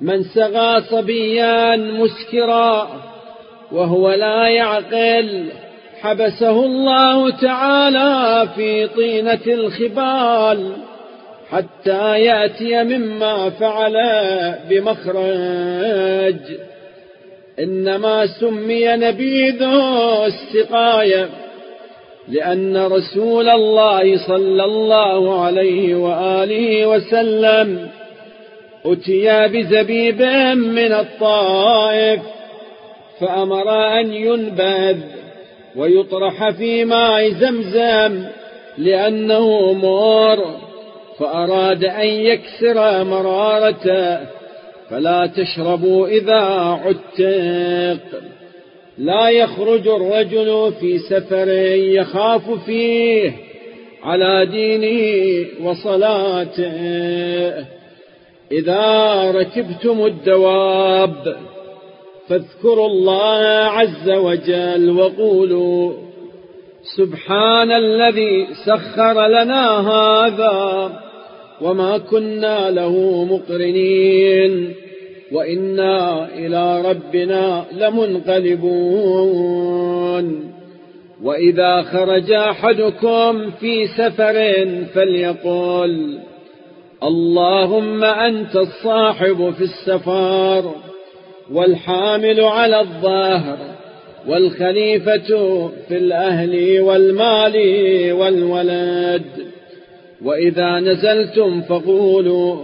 من سغى صبيا مسكرا وهو لا يعقل حبسه الله تعالى في طينة الخبال حتى يأتي مما فعل بمخرج. إنما سمي نبيذ السقاية لأن رسول الله صلى الله عليه وآله وسلم أتي بزبيب من الطائف فأمر أن ينبذ. ويطرح في ماء زمزم لأنه مر فأراد أن يكسر مرارته فلا تشربوا إذا عتق. لا يخرج الرجل في سفر يخاف فيه على دينه وصلاته. إذا ركبتم الدواب فاذكروا الله عز وجل وقولوا سبحان الذي سخر لنا هذا وما كنا له مقرنين وإنا إلى ربنا لمنقلبون وإذا خرج أحدكم في سفر فليقول اللهم أنت الصاحب في السفر والحامل على الظهر والخليفة في الأهل والمال والولد. وإذا نزلتم فقولوا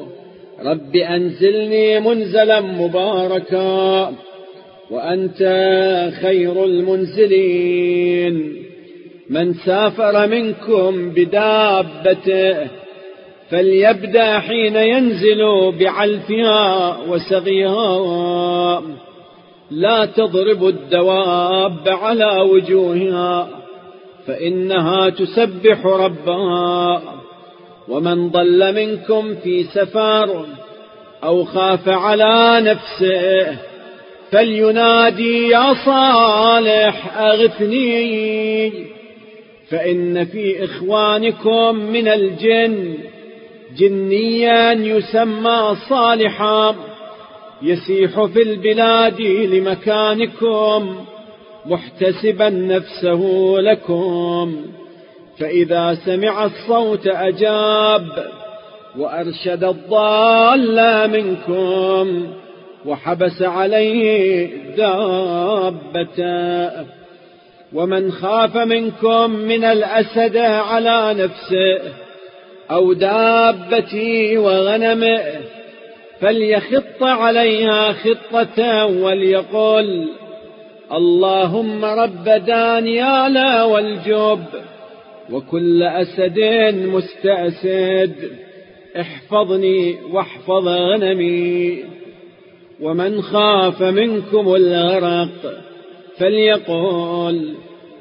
رب أنزلني منزلا مباركا وأنت خير المنزلين. من سافر منكم بدابته فليبدأ حين ينزل بعلفها وسغيها لا تضرب الدواب على وجوهها فإنها تسبح ربها. ومن ضل منكم في سفار أو خاف على نفسه فلينادي يا صالح أغثني. فإن في إخوانكم من الجن جنيا يسمى صالحا. يسيح في البلاد لمكانكم محتسبا نفسه لكم. فإذا سمع الصوت أجاب وأرشد الضال منكم وحبس عليه دابته ومن خاف منكم من الأسد على نفسه أو دابته وغنمه فليخط عليها خطة وليقل اللهم رب دانيال والجب وكل أسد مستأسد احفظني واحفظ غنمي. ومن خاف منكم الغرق فليقول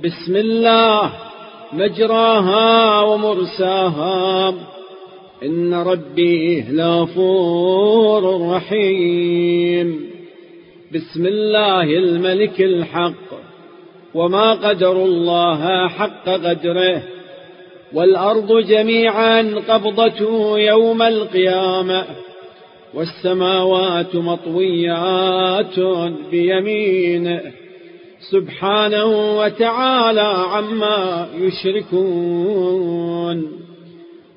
بسم الله. مجراها ومرساها. إن ربي لغفور رحيم. بسم الله الملك الحق وما قدر الله حق قدره والأرض جميعا قبضته يوم القيامة والسماوات مطويات بيمينه. سبحانه وتعالى عما يشركون.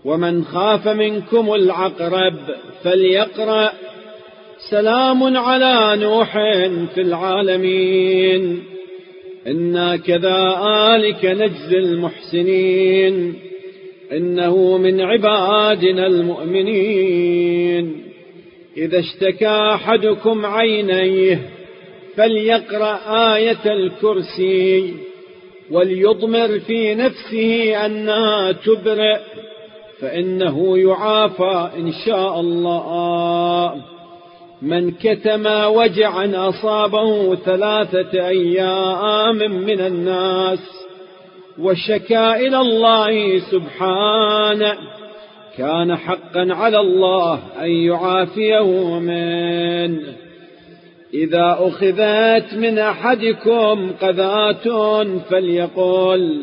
ومن خاف منكم العقرب فليقرأ. سلام على نوح في العالمين. إنا كذلك نجزي المحسنين. إنه من عبادنا المؤمنين. إذا اشتكى أحدكم عينيه فليقرأ آية الكرسي وليضمر في نفسه أنها تبرئ فإنه يعافى إن شاء الله. من كتم وجعا أصابه ثلاثة أيام من الناس وشكى إلى الله سبحانه كان حقا على الله أن يعافيه منه. إذا أخذت من أحدكم قذات فليقل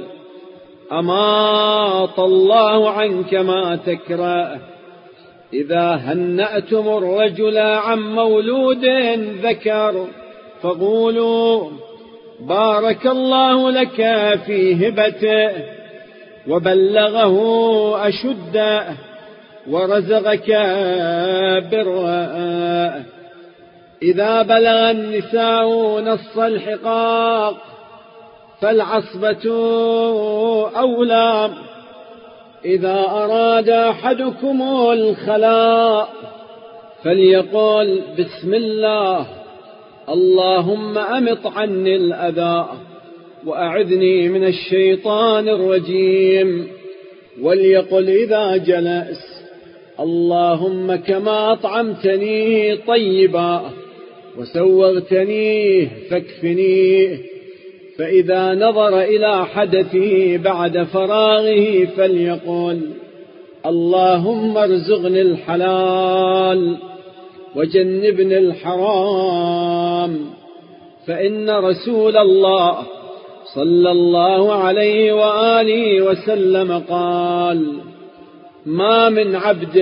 أماط الله عنك ما تكره. إذا هنأتم الرجل عن مولود ذكر فقولوا بارك الله لك في هبته وبلغه أشده ورزقك بره إذا بلغ النساء نص الحقاق فالعصبة أولى. إذا أراد أحدكم الخلاء فليقول بسم الله اللهم أمط عني الأذى وأعذني من الشيطان الرجيم. وليقل إذا جلس اللهم كما أطعمتني طيبا. وسوغتنيه فاكفنيه. فإذا نظر إلى حدثه بعد فراغه فليقول اللهم ارزقني الحلال وجنبني الحرام. فإن رسول الله صلى الله عليه وآله وسلم قال ما من عبد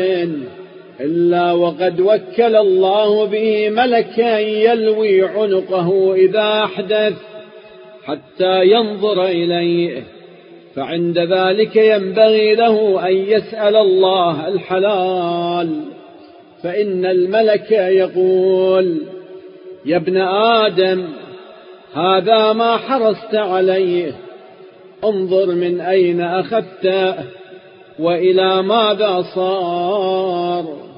إلا وقد وكل الله به ملكا يلوي عنقه إذا أحدث حتى ينظر إليه. فعند ذلك ينبغي له أن يسأل الله الحلال. فإن الملك يقول يا ابن آدم هذا ما حرصت عليه. انظر من أين أخذته وإلى ماذا صار.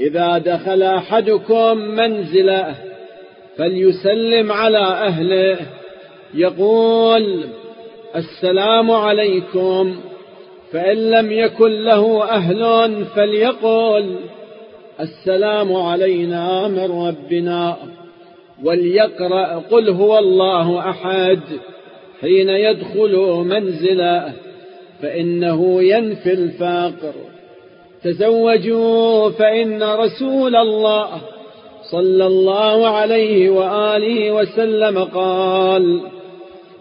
إذا دخل أحدكم منزله فليسلم على أهله. يقول السلام عليكم فإن لم يكن له أهل فليقل السلام علينا من ربنا وليقرأ قل هو الله أحد حين يدخل منزله فإنه ينفي الفاقر. تزوجوا فإن رسول الله صلى الله عليه وآله وسلم قال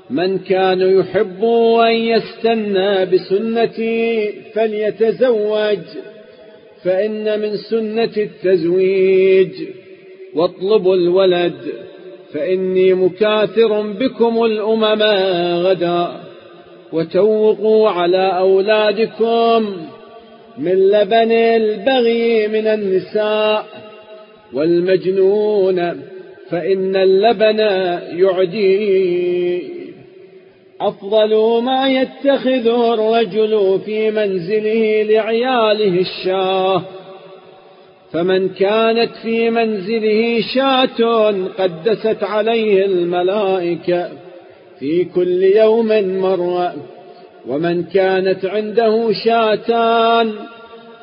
من كان يحب أن يستنى بسنتي فليتزوج فإن من سنة التزويج. واطلبوا الولد فإني مكاثر بكم الأمم غدا. وتوقوا على أولادكم من لبن البغي من النساء والمجنون فإن اللبن يعدي أفضل ما يتخذ الرجل في منزله لعياله الشاه. فمن كانت في منزله شاة قدست عليه الملائكة في كل يوم مرة. ومن كانت عنده شاتان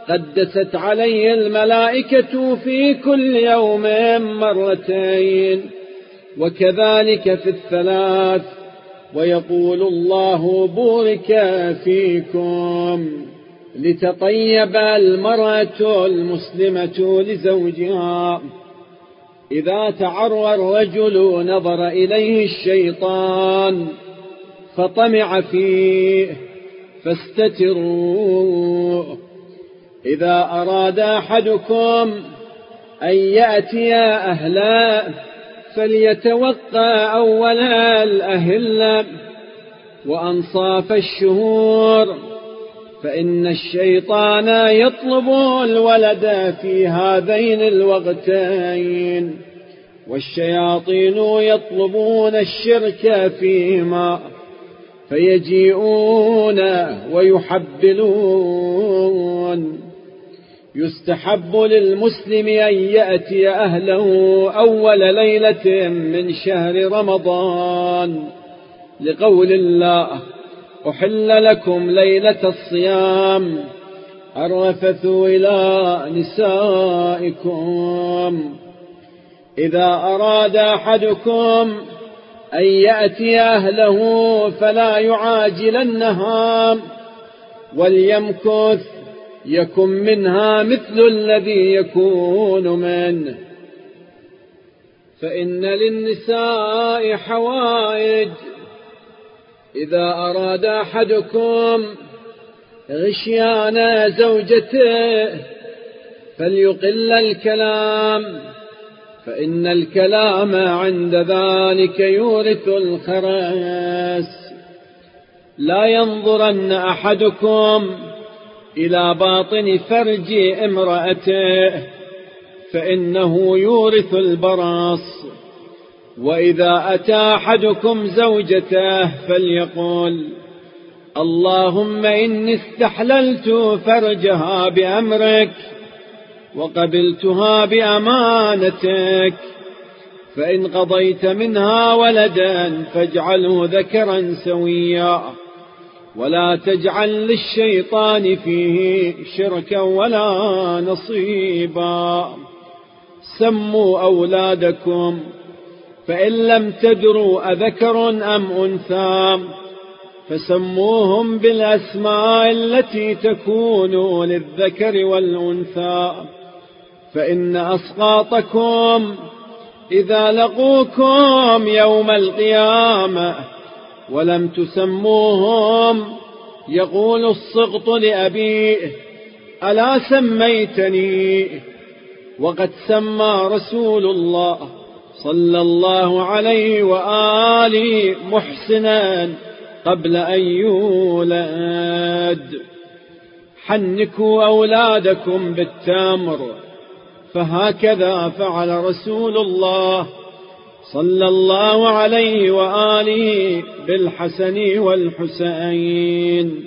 قدست عليه الملائكة في كل يوم مرتين وكذلك في الثلاث ويقول الله بورك فيكم لتطيب المرأة المسلمة لزوجها. إذا تعرى الرجل نظر إليه الشيطان فطمع فيه فاستتروا. إذا أراد أحدكم أن يأتي أهلا فليتوقى أول الأهلة وأنصاف الشهور فإن الشيطان يطلب الولد في هذين الوقتين والشياطين يطلبون الشرك فيهما. فيجيئون ويحبلون. يستحب للمسلم أن يأتي أهله أول ليلة من شهر رمضان. لقول الله أحل لكم ليلة الصيام الرفث إلى نسائكم. إذا أراد أحدكم أن يأتي أهله فلا يعاجلنها وليمكث يكن منها مثل الذي يكون منه فإن للنساء حوائج. إذا أراد أحدكم غشيان زوجته فليقل الكلام. فإن الكلام عند ذلك يورث الخرس لا ينظرن أحدكم إلى باطن فرج امرأته فإنه يورث البرص وإذا أتى أحدكم زوجته فليقول اللهم إني استحللت فرجها بأمرك وقبلتها بأمانتك فإن قضيت منها ولدا فاجعله ذكرا سويا ولا تجعل للشيطان فيه شركا ولا نصيبا. سموا أولادكم فإن لم تدروا أذكر أم أنثى فسموهم بالأسماء التي تكون للذكر والأنثى. فإن أسقاطكم إذا لقوكم يوم القيامة ولم تسموهم يقول السقط لأبيه ألا سميتني وقد سمى رسول الله صلى الله عليه وآله محسنا قبل أن يولد. حنكوا أولادكم بالتمر. فهكذا فعل رسول الله صلى الله عليه وآله بالحسن والحسين.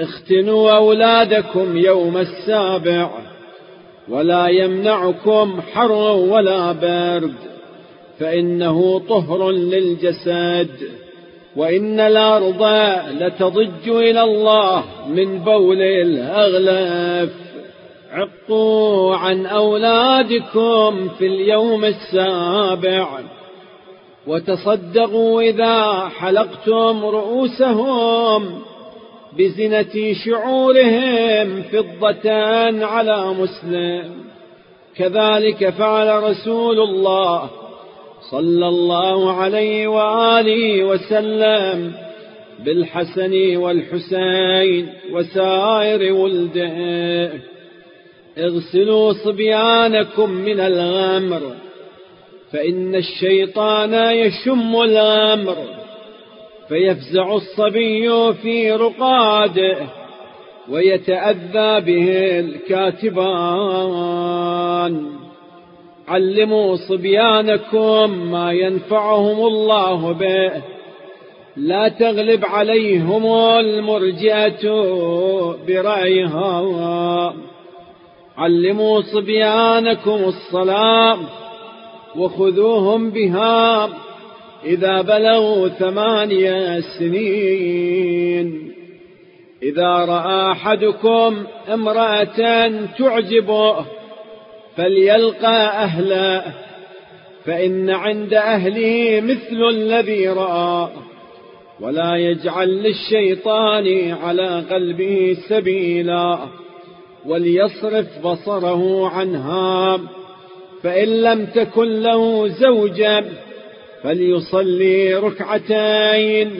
اختنوا أولادكم يوم السابع ولا يمنعكم حر ولا برد فإنه طهر للجسد وإن الأرض لتضج إلى الله من بول الأغلف عقوا عن أولادكم في اليوم السابع. وتصدقوا إذا حلقتم رؤوسهم بزنة شعورهم فضة على مسلم. كذلك فعل رسول الله صلى الله عليه وآله وسلم بالحسن والحسين وسائر ولده. اغسلوا صبيانكم من الغمر فإن الشيطان يشم الغمر فيفزع الصبي في رقاده ويتأذى به الكاتبان. علموا صبيانكم ما ينفعهم الله به لا تغلب عليهم المرجئة برأيها. علموا صبيانكم الصلاة وخذوهم بها إذا بلغوا ثمانية سنين. إذا رأى أحدكم امرأة تعجبه فليلقى أهله فإن عند أهله مثل الذي رأى ولا يجعل للشيطان على قلبه سبيلا. وليصرف بصره عنها. فإن لم تكن له زوجا فليصلي ركعتين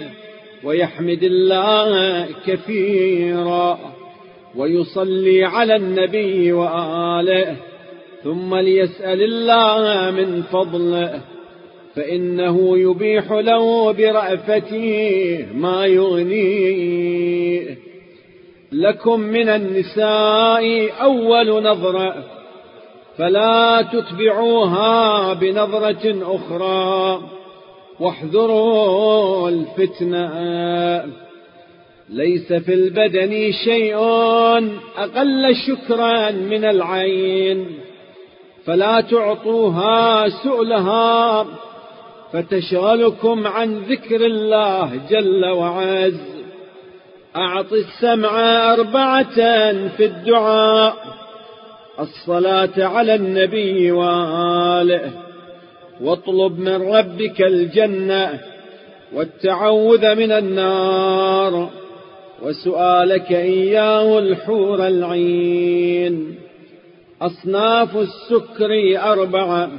ويحمد الله كثيرا ويصلي على النبي وآله ثم ليسأل الله من فضله فإنه يبيح له برأفته ما يغنيه. لكم من النساء أول نظرة فلا تتبعوها بنظرة أخرى واحذروا الفتنة. ليس في البدن شيء أقل شكرا من العين فلا تعطوها سؤلها فتشغلكم عن ذكر الله جل وعز. أعط السمع أربعة في الدعاء الصلاة على النبي وآله واطلب من ربك الجنة والتعوذ من النار وسؤالك إياه الحور العين. أصناف السكر أربعة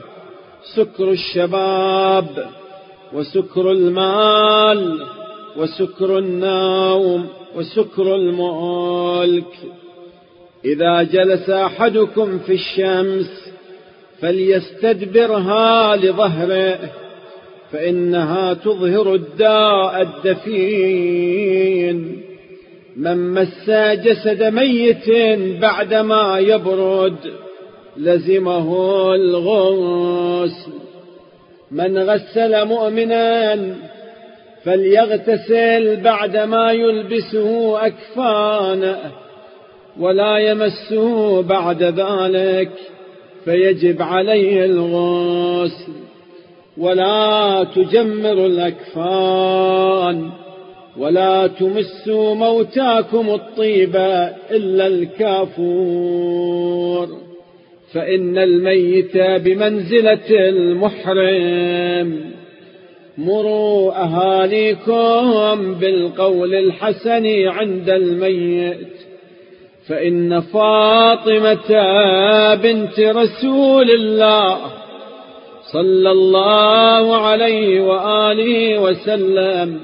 سكر الشباب وسكر المال وسكر النوم. وسكر الملك إذا جلس أحدكم في الشمس فليستدبرها لظهره فإنها تظهر الداء الدفين. من مس جسد ميت بعدما يبرد لزمه الغسل من غسل مؤمنا فليغتسل بعدما يلبسه أكفانه ولا يمسه بعد ذلك فيجب عليه الغسل ولا تجمر الأكفان ولا تمسوا موتاكم الطيبة إلا الكافور فإن الميت بمنزلة المحرم مروا أهاليكم بالقول الحسن عند الميت فإن فاطمة بنت رسول الله صلى الله عليه وآله وسلم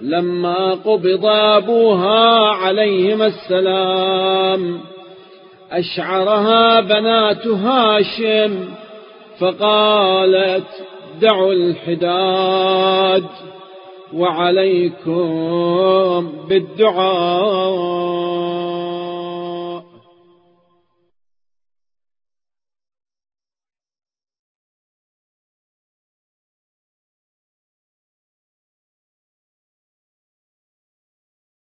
لما قبض أبوها عليهما السلام أشعرها بنات هاشم فقالت دعوا الحداد وعليكم بالدعاء.